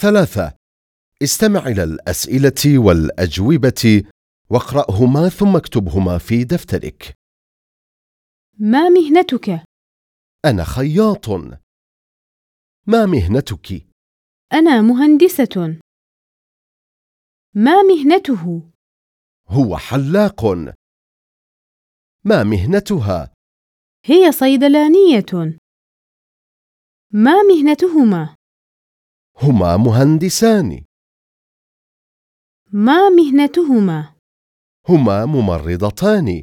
ثلاثة استمع إلى الأسئلة والأجوبة واقرأهما ثم اكتبهما في دفترك ما مهنتك؟ أنا خياط ما مهنتك؟ أنا مهندسة. ما مهنته؟ هو حلاق ما مهنتها؟ هي صيدلانية. ما مهنتهما؟ هما مهندسان ما مهنتهما؟ هما ممرضتان